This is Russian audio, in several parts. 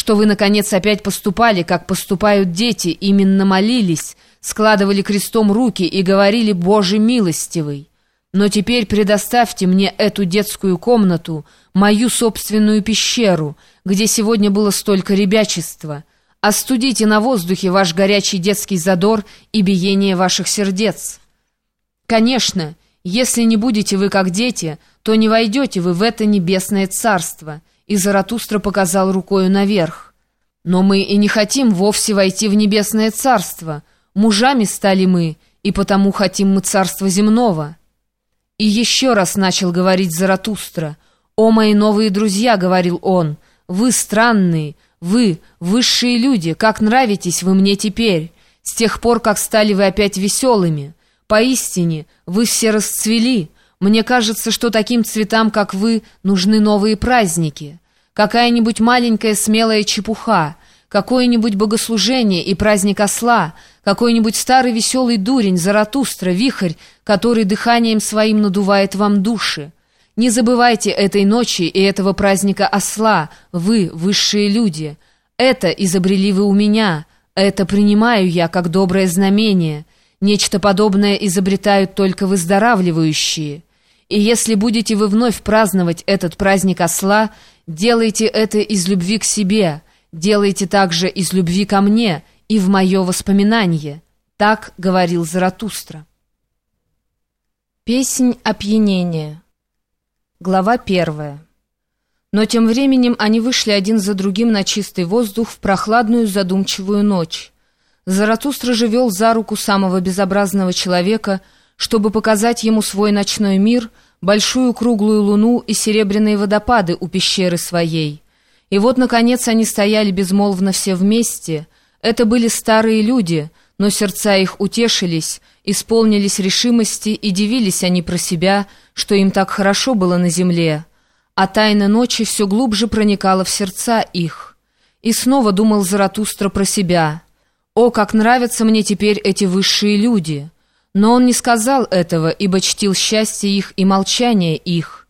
что вы, наконец, опять поступали, как поступают дети, именно молились, складывали крестом руки и говорили «Боже милостивый». Но теперь предоставьте мне эту детскую комнату, мою собственную пещеру, где сегодня было столько ребячества. Остудите на воздухе ваш горячий детский задор и биение ваших сердец. Конечно, если не будете вы как дети, то не войдете вы в это небесное царство». И Заратустра показал рукою наверх. Но мы и не хотим вовсе войти в небесное царство. Мужами стали мы, и потому хотим мы царства земного». И еще раз начал говорить Заратустра. «О, мои новые друзья!» — говорил он. «Вы странные, вы, высшие люди, как нравитесь вы мне теперь, с тех пор, как стали вы опять веселыми. Поистине, вы все расцвели. Мне кажется, что таким цветам, как вы, нужны новые праздники. Какая-нибудь маленькая смелая чепуха, какое-нибудь богослужение и праздник осла, какой-нибудь старый веселый дурень, Заратустра, вихрь, который дыханием своим надувает вам души. Не забывайте этой ночи и этого праздника осла, вы, высшие люди. Это изобрели вы у меня, это принимаю я как доброе знамение. Нечто подобное изобретают только выздоравливающие». И если будете вы вновь праздновать этот праздник осла, делайте это из любви к себе, делайте также из любви ко мне и в мое воспоминание. Так говорил Заратустра. Песнь опьянения. Глава первая. Но тем временем они вышли один за другим на чистый воздух в прохладную задумчивую ночь. Заратустра же вел за руку самого безобразного человека — чтобы показать ему свой ночной мир, большую круглую луну и серебряные водопады у пещеры своей. И вот, наконец, они стояли безмолвно все вместе. Это были старые люди, но сердца их утешились, исполнились решимости и дивились они про себя, что им так хорошо было на земле. А тайна ночи все глубже проникала в сердца их. И снова думал Заратустра про себя. «О, как нравятся мне теперь эти высшие люди!» Но он не сказал этого, ибо чтил счастье их и молчание их.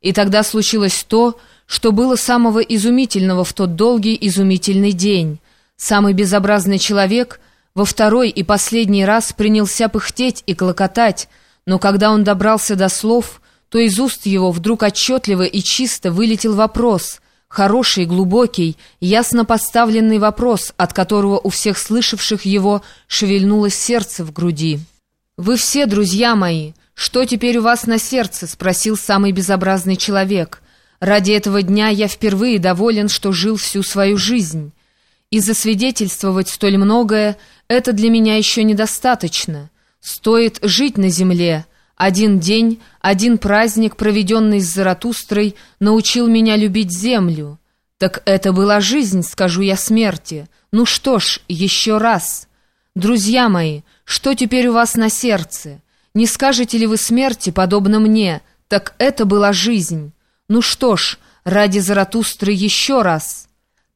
И тогда случилось то, что было самого изумительного в тот долгий изумительный день. Самый безобразный человек во второй и последний раз принялся пыхтеть и клокотать, но когда он добрался до слов, то из уст его вдруг отчетливо и чисто вылетел вопрос, хороший, глубокий, ясно поставленный вопрос, от которого у всех слышавших его шевельнулось сердце в груди. «Вы все, друзья мои, что теперь у вас на сердце?» — спросил самый безобразный человек. «Ради этого дня я впервые доволен, что жил всю свою жизнь. И засвидетельствовать столь многое — это для меня еще недостаточно. Стоит жить на земле. Один день, один праздник, проведенный с Заратустрой, научил меня любить землю. Так это была жизнь, скажу я смерти. Ну что ж, еще раз». «Друзья мои, что теперь у вас на сердце? Не скажете ли вы смерти, подобно мне? Так это была жизнь. Ну что ж, ради Заратустры еще раз».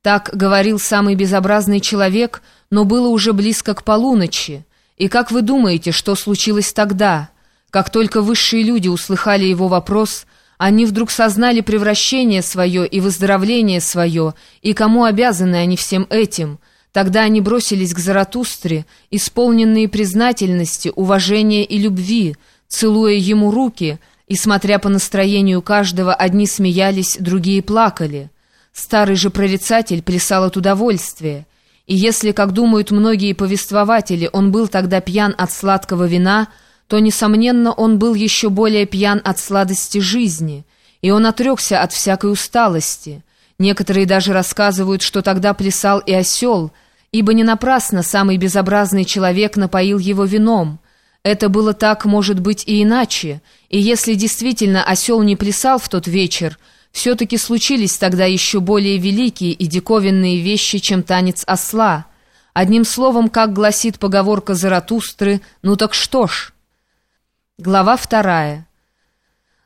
Так говорил самый безобразный человек, но было уже близко к полуночи. И как вы думаете, что случилось тогда? Как только высшие люди услыхали его вопрос, они вдруг сознали превращение свое и выздоровление свое, и кому обязаны они всем этим – Тогда они бросились к Заратустре, исполненные признательности, уважения и любви, целуя ему руки, и, смотря по настроению каждого, одни смеялись, другие плакали. Старый же прорицатель плясал от удовольствия. И если, как думают многие повествователи, он был тогда пьян от сладкого вина, то, несомненно, он был еще более пьян от сладости жизни, и он отрекся от всякой усталости. Некоторые даже рассказывают, что тогда плясал и осел — ибо не напрасно самый безобразный человек напоил его вином. Это было так, может быть, и иначе, и если действительно осел не плясал в тот вечер, все-таки случились тогда еще более великие и диковинные вещи, чем танец осла. Одним словом, как гласит поговорка Заратустры, ну так что ж. Глава вторая.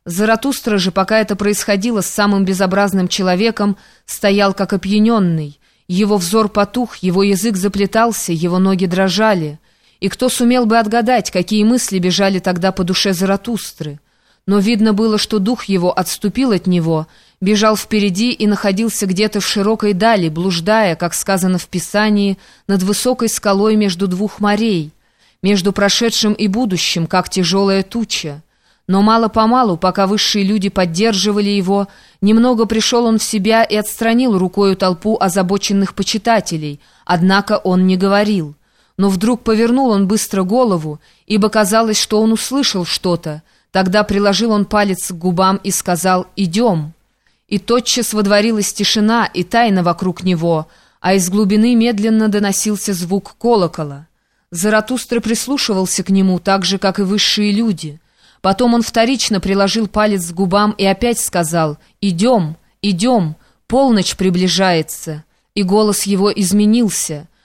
Заратустра же, пока это происходило с самым безобразным человеком, стоял как опьяненный. Его взор потух, его язык заплетался, его ноги дрожали. И кто сумел бы отгадать, какие мысли бежали тогда по душе Заратустры? но видно было, что дух его отступил от него, бежал впереди и находился где-то в широкой дали, блуждая, как сказано в Писании, над высокой скалой между двух морей, между прошедшим и будущим, как тяжелая туча. Но мало-помалу, пока высшие люди поддерживали его, немного пришел он в себя и отстранил рукою толпу озабоченных почитателей, однако он не говорил. Но вдруг повернул он быстро голову, ибо казалось, что он услышал что-то. Тогда приложил он палец к губам и сказал «Идем». И тотчас водворилась тишина и тайна вокруг него, а из глубины медленно доносился звук колокола. Заратустра прислушивался к нему так же, как и высшие люди — Потом он вторично приложил палец к губам и опять сказал «Идем, идем, полночь приближается». И голос его изменился —